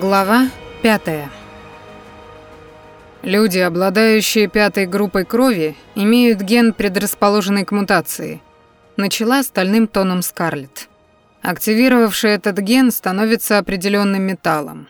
Глава пятая. Люди, обладающие пятой группой крови, имеют ген, предрасположенный к мутации. Начала стальным тоном Скарлетт. Активировавший этот ген становится определенным металлом.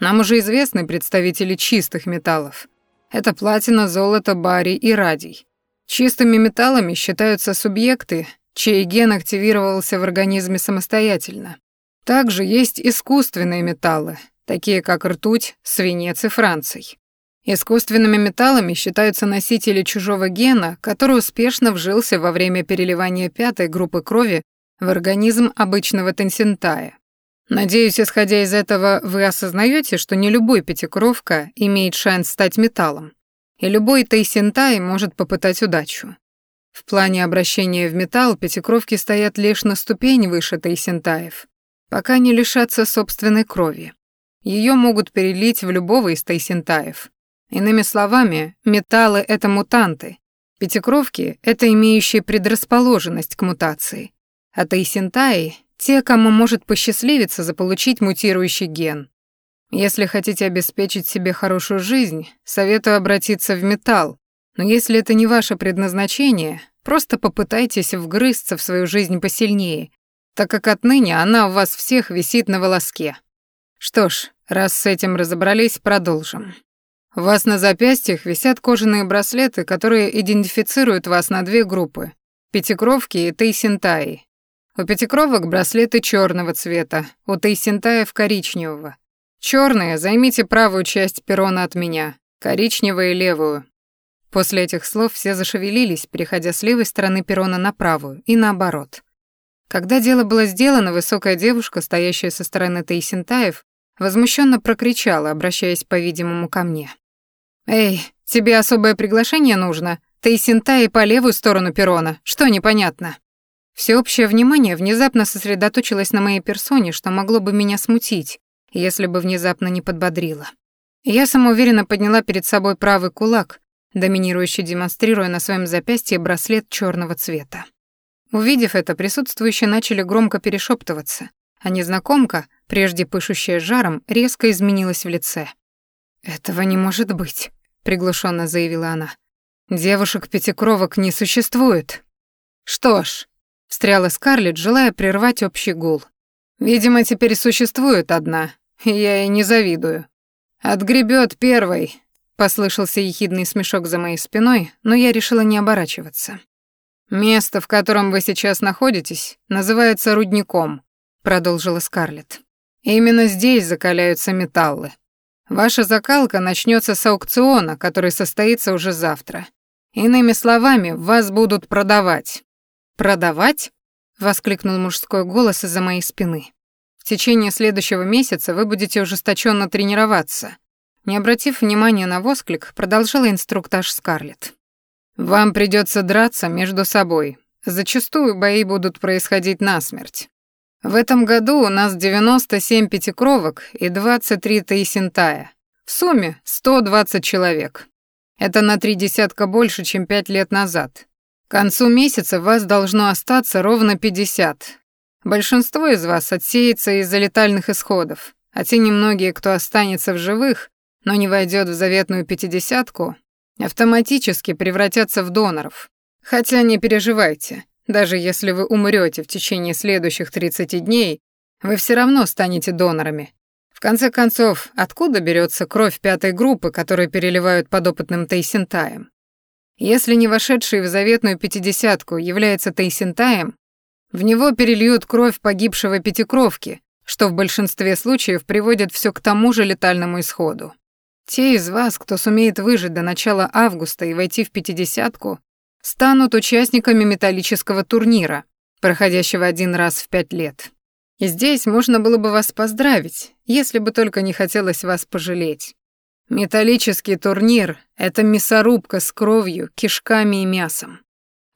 Нам уже известны представители чистых металлов. Это платина, золото, барий и радий. Чистыми металлами считаются субъекты, чей ген активировался в организме самостоятельно. Также есть искусственные металлы, такие как ртуть, свинец и франций. Искусственными металлами считаются носители чужого гена, который успешно вжился во время переливания пятой группы крови в организм обычного тенсентая. Надеюсь, исходя из этого, вы осознаете, что не любой пятикровка имеет шанс стать металлом, и любой тейсентай может попытать удачу. В плане обращения в металл пятикровки стоят лишь на ступень выше тейсентаев, пока не лишатся собственной крови. Ее могут перелить в любого из тайсентаев. Иными словами, металлы — это мутанты. Пятикровки — это имеющие предрасположенность к мутации. А тайсентаи — те, кому может посчастливиться заполучить мутирующий ген. Если хотите обеспечить себе хорошую жизнь, советую обратиться в металл. Но если это не ваше предназначение, просто попытайтесь вгрызться в свою жизнь посильнее, так как отныне она у вас всех висит на волоске. Что ж, раз с этим разобрались, продолжим. У вас на запястьях висят кожаные браслеты, которые идентифицируют вас на две группы — пятикровки и тейсентаи. У пятикровок браслеты черного цвета, у тейсентаев коричневого. Черные займите правую часть перона от меня, коричневые — левую. После этих слов все зашевелились, переходя с левой стороны перона на правую, и наоборот. Когда дело было сделано, высокая девушка, стоящая со стороны Таисентаев, возмущенно прокричала, обращаясь, по-видимому, ко мне. «Эй, тебе особое приглашение нужно? Таисентаи по левую сторону перрона. Что непонятно?» Всеобщее внимание внезапно сосредоточилось на моей персоне, что могло бы меня смутить, если бы внезапно не подбодрило. Я самоуверенно подняла перед собой правый кулак, доминирующий демонстрируя на своем запястье браслет черного цвета. Увидев это, присутствующие начали громко перешептываться, а незнакомка, прежде пышущая жаром, резко изменилась в лице. «Этого не может быть», — приглушенно заявила она. «Девушек-пятикровок не существует». «Что ж», — встряла Скарлетт, желая прервать общий гул. «Видимо, теперь существует одна, я ей не завидую. Отгребет первой», — послышался ехидный смешок за моей спиной, но я решила не оборачиваться. «Место, в котором вы сейчас находитесь, называется рудником», — продолжила Скарлетт. «Именно здесь закаляются металлы. Ваша закалка начнется с аукциона, который состоится уже завтра. Иными словами, вас будут продавать». «Продавать?» — воскликнул мужской голос из-за моей спины. «В течение следующего месяца вы будете ужесточенно тренироваться». Не обратив внимания на восклик, продолжала инструктаж Скарлетт. Вам придется драться между собой. Зачастую бои будут происходить насмерть. В этом году у нас 97 пятикровок и 23 таисентая. В сумме 120 человек. Это на три десятка больше, чем пять лет назад. К концу месяца вас должно остаться ровно 50. Большинство из вас отсеется из-за летальных исходов, а те немногие, кто останется в живых, но не войдет в заветную пятидесятку, автоматически превратятся в доноров. Хотя не переживайте, даже если вы умрете в течение следующих 30 дней, вы все равно станете донорами. В конце концов, откуда берется кровь пятой группы, которую переливают подопытным тейсентаем? Если не вошедший в заветную пятидесятку является тейсентаем, в него перельют кровь погибшего пятикровки, что в большинстве случаев приводит все к тому же летальному исходу. Те из вас, кто сумеет выжить до начала августа и войти в пятидесятку, станут участниками металлического турнира, проходящего один раз в пять лет. И здесь можно было бы вас поздравить, если бы только не хотелось вас пожалеть. Металлический турнир — это мясорубка с кровью, кишками и мясом.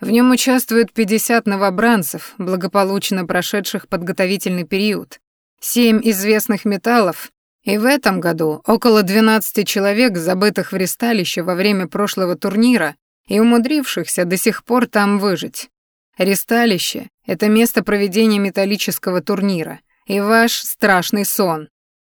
В нем участвуют 50 новобранцев, благополучно прошедших подготовительный период, семь известных металлов и в этом году около 12 человек, забытых в ресталище во время прошлого турнира и умудрившихся до сих пор там выжить. Ресталище — это место проведения металлического турнира и ваш страшный сон.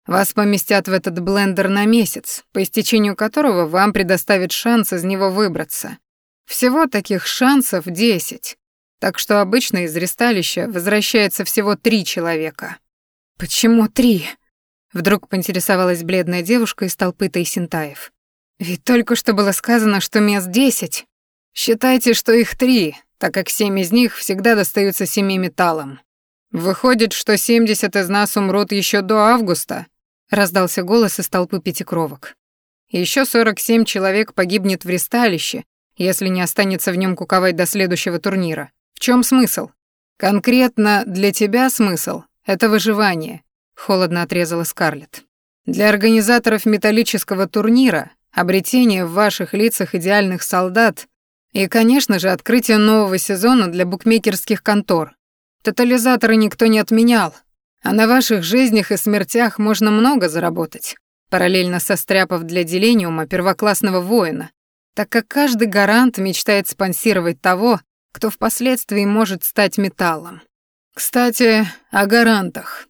Вас поместят в этот блендер на месяц, по истечению которого вам предоставят шанс из него выбраться. Всего таких шансов десять. Так что обычно из ресталища возвращается всего три человека. Почему три? Вдруг поинтересовалась бледная девушка из толпы Тайсентаев. Ведь только что было сказано, что мест десять. Считайте, что их три, так как семь из них всегда достаются семи металлам. Выходит, что семьдесят из нас умрут еще до августа, раздался голос из толпы пятикровок. Еще сорок семь человек погибнет в ресталище, если не останется в нем куковать до следующего турнира. В чем смысл? Конкретно для тебя смысл это выживание, холодно отрезала Скарлетт. Для организаторов металлического турнира обретение в ваших лицах идеальных солдат и, конечно же, открытие нового сезона для букмекерских контор. Тотализаторы никто не отменял, а на ваших жизнях и смертях можно много заработать, параллельно состряпав для Делениума первоклассного воина, так как каждый гарант мечтает спонсировать того, кто впоследствии может стать металлом. Кстати, о гарантах.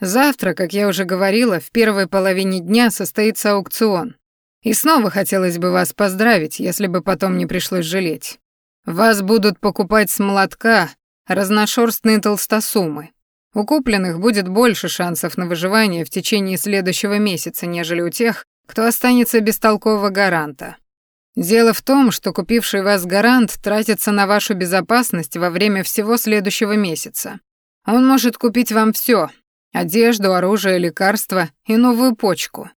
Завтра, как я уже говорила, в первой половине дня состоится аукцион. И снова хотелось бы вас поздравить, если бы потом не пришлось жалеть. Вас будут покупать с молотка разношерстные толстосумы. У купленных будет больше шансов на выживание в течение следующего месяца, нежели у тех, кто останется без толкового гаранта. Дело в том, что купивший вас гарант тратится на вашу безопасность во время всего следующего месяца. Он может купить вам все: одежду, оружие, лекарства и новую почку.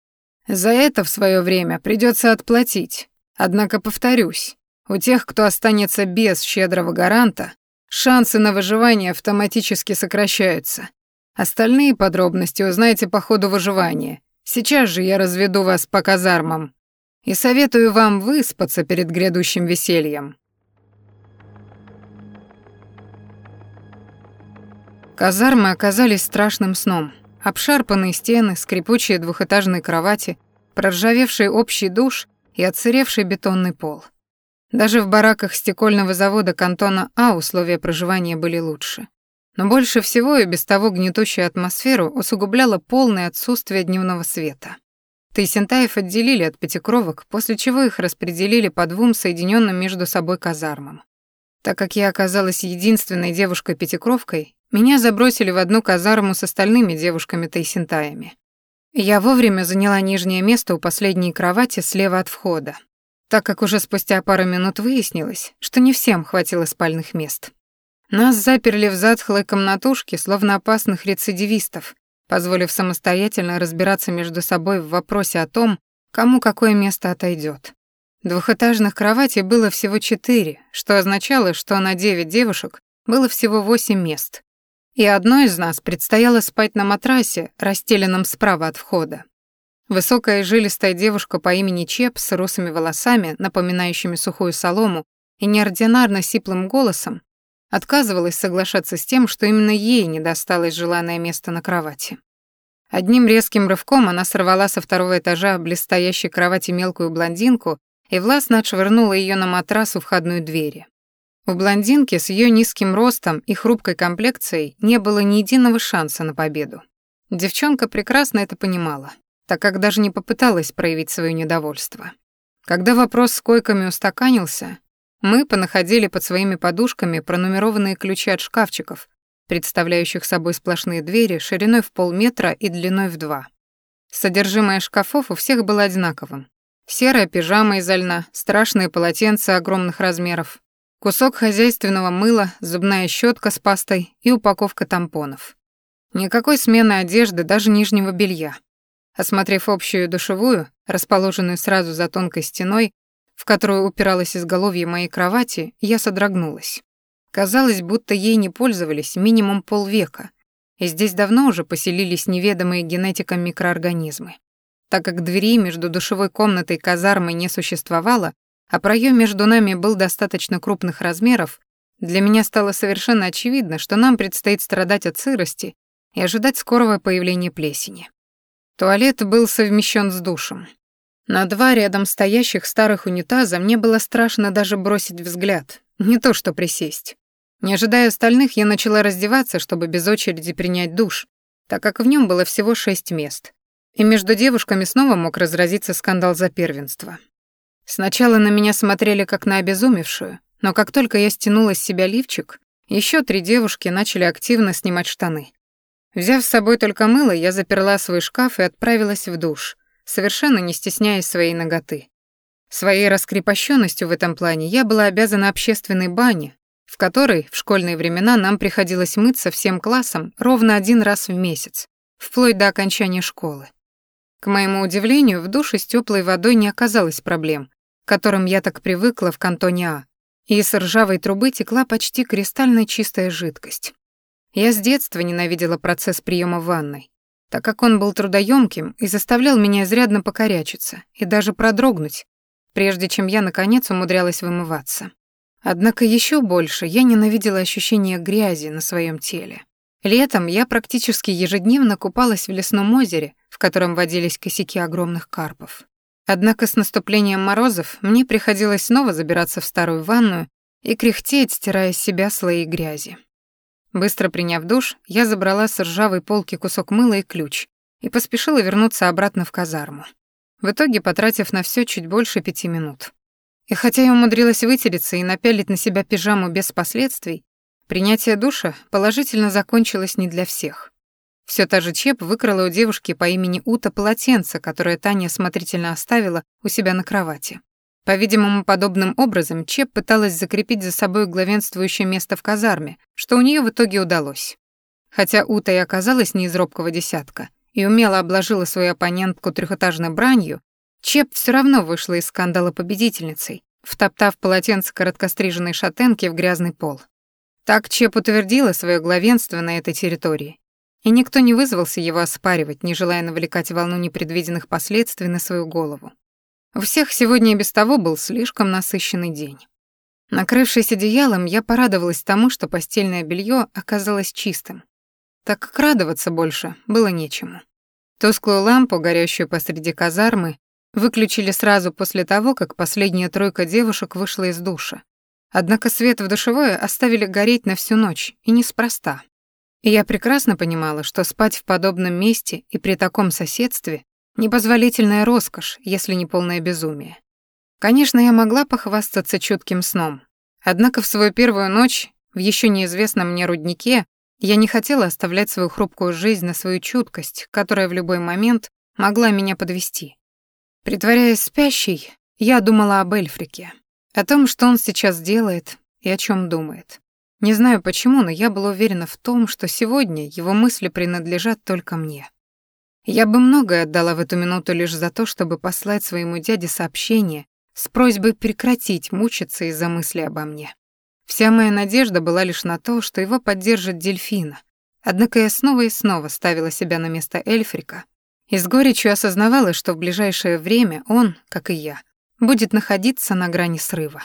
За это в свое время придется отплатить. Однако, повторюсь, у тех, кто останется без щедрого гаранта, шансы на выживание автоматически сокращаются. Остальные подробности узнаете по ходу выживания. Сейчас же я разведу вас по казармам и советую вам выспаться перед грядущим весельем. Казармы оказались страшным сном. Обшарпанные стены, скрипучие двухэтажные кровати, проржавевший общий душ и отсыревший бетонный пол. Даже в бараках стекольного завода кантона А условия проживания были лучше. Но больше всего и без того гнетущую атмосферу усугубляло полное отсутствие дневного света. Тайсентаев отделили от пятикровок, после чего их распределили по двум соединенным между собой казармам. Так как я оказалась единственной девушкой-пятикровкой, меня забросили в одну казарму с остальными девушками-тайсентаями. Я вовремя заняла нижнее место у последней кровати слева от входа, так как уже спустя пару минут выяснилось, что не всем хватило спальных мест. Нас заперли в затхлой комнатушке, словно опасных рецидивистов, позволив самостоятельно разбираться между собой в вопросе о том, кому какое место отойдет. Двухэтажных кроватей было всего четыре, что означало, что на девять девушек было всего восемь мест. И одной из нас предстояло спать на матрасе, расстеленном справа от входа. Высокая и жилистая девушка по имени Чеп с русыми волосами, напоминающими сухую солому, и неординарно сиплым голосом отказывалась соглашаться с тем, что именно ей не досталось желанное место на кровати. Одним резким рывком она сорвала со второго этажа блестящей кровати мелкую блондинку и властно отшвырнула ее на матрас у входной двери. У блондинки с ее низким ростом и хрупкой комплекцией не было ни единого шанса на победу. Девчонка прекрасно это понимала, так как даже не попыталась проявить свое недовольство. Когда вопрос с койками устаканился, мы понаходили под своими подушками пронумерованные ключи от шкафчиков, представляющих собой сплошные двери шириной в полметра и длиной в два. Содержимое шкафов у всех было одинаковым. Серая пижама изо льна, страшные полотенца огромных размеров, кусок хозяйственного мыла, зубная щетка с пастой и упаковка тампонов. Никакой смены одежды, даже нижнего белья. Осмотрев общую душевую, расположенную сразу за тонкой стеной, в которую упиралось изголовье моей кровати, я содрогнулась. Казалось, будто ей не пользовались минимум полвека, и здесь давно уже поселились неведомые генетикам микроорганизмы. Так как двери между душевой комнатой и казармой не существовало, а проем между нами был достаточно крупных размеров, для меня стало совершенно очевидно, что нам предстоит страдать от сырости и ожидать скорого появления плесени. Туалет был совмещен с душем. На два рядом стоящих старых унитаза мне было страшно даже бросить взгляд, не то что присесть. Не ожидая остальных, я начала раздеваться, чтобы без очереди принять душ, так как в нем было всего шесть мест. И между девушками снова мог разразиться скандал за первенство. Сначала на меня смотрели как на обезумевшую, но как только я стянула с себя лифчик, еще три девушки начали активно снимать штаны. Взяв с собой только мыло, я заперла свой шкаф и отправилась в душ, совершенно не стесняясь своей ноготы. Своей раскрепощенностью в этом плане я была обязана общественной бане, в которой в школьные времена нам приходилось мыться всем классом ровно один раз в месяц, вплоть до окончания школы. К моему удивлению, в душе с теплой водой не оказалось проблем, к которым я так привыкла в кантоне А, и из ржавой трубы текла почти кристально чистая жидкость. Я с детства ненавидела процесс приема ванной, так как он был трудоемким и заставлял меня изрядно покорячиться и даже продрогнуть, прежде чем я, наконец, умудрялась вымываться. Однако еще больше я ненавидела ощущение грязи на своем теле. Летом я практически ежедневно купалась в лесном озере, в котором водились косяки огромных карпов. Однако с наступлением морозов мне приходилось снова забираться в старую ванную и кряхтеть, стирая с себя слои грязи. Быстро приняв душ, я забрала с ржавой полки кусок мыла и ключ и поспешила вернуться обратно в казарму в итоге потратив на все чуть больше пяти минут. И хотя я умудрилась вытереться и напялить на себя пижаму без последствий, принятие душа положительно закончилось не для всех. Все та же Чеп выкрала у девушки по имени Ута полотенце, которое Таня осмотрительно оставила у себя на кровати. По-видимому, подобным образом Чеп пыталась закрепить за собой главенствующее место в казарме, что у нее в итоге удалось. Хотя Ута и оказалась не из робкого десятка, и умело обложила свою оппонентку трехэтажной бранью, Чеп все равно вышла из скандала победительницей, втоптав полотенце короткостриженной шатенки в грязный пол. Так Чеп утвердила свое главенство на этой территории, и никто не вызвался его оспаривать, не желая навлекать волну непредвиденных последствий на свою голову. У всех сегодня и без того был слишком насыщенный день. Накрывшись одеялом, я порадовалась тому, что постельное белье оказалось чистым так как радоваться больше было нечему. Тусклую лампу, горящую посреди казармы, выключили сразу после того, как последняя тройка девушек вышла из душа. Однако свет в душевой оставили гореть на всю ночь, и неспроста. И я прекрасно понимала, что спать в подобном месте и при таком соседстве — непозволительная роскошь, если не полное безумие. Конечно, я могла похвастаться чутким сном. Однако в свою первую ночь в еще неизвестном мне руднике я не хотела оставлять свою хрупкую жизнь на свою чуткость, которая в любой момент могла меня подвести. Притворяясь спящей, я думала об Эльфрике, о том, что он сейчас делает и о чем думает. Не знаю почему, но я была уверена в том, что сегодня его мысли принадлежат только мне. Я бы многое отдала в эту минуту лишь за то, чтобы послать своему дяде сообщение с просьбой прекратить мучиться из-за мысли обо мне. Вся моя надежда была лишь на то, что его поддержит дельфина. Однако я снова и снова ставила себя на место Эльфрика и с горечью осознавала, что в ближайшее время он, как и я, будет находиться на грани срыва.